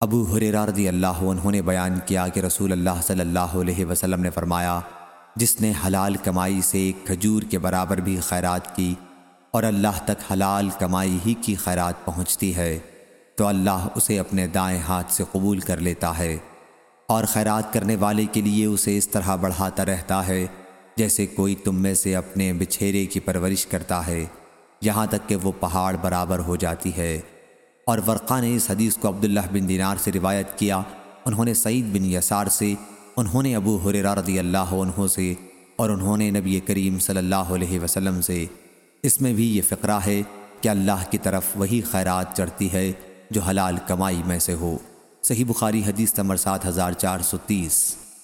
ابو حریرہ رضی اللہ عنہ نے بیان کیا کہ رسول اللہ صلی اللہ علیہ وسلم نے فرمایا، جس نے حلال کمائی سے ایک کھجور کے برابر بھی خیرات کی اور اللہ تک حلال کمائی ہی کی خیرات پہنچتی ہے، تو اللہ اسے اپنے دائیں ہاتھ سے قبول کر لیتا ہے اور خیرات کرنے والے کے لیے اسے اس طرح بڑھاتا رہتا ہے جیسے کوئی تم میں سے اپنے بچھیرے کی پرورش کرتا ہے، یہاں تک کہ وہ پہاڑ برابر ہو جاتی ہے۔ اور ورقہ نے اس حدیث کو عبداللہ بن دینار سے روایت کیا۔ انہوں نے سعید بن یسار سے، انہوں نے ابو حریرہ رضی اللہ عنہ سے اور انہوں نے نبی کریم صلی اللہ علیہ وسلم سے۔ اس میں بھی یہ فقرہ ہے کہ اللہ کی طرف وہی خیرات چڑھتی ہے جو حلال کمائی میں سے ہو۔ صحیح بخاری حدیث نمبر سات ہزار چار سو تیس۔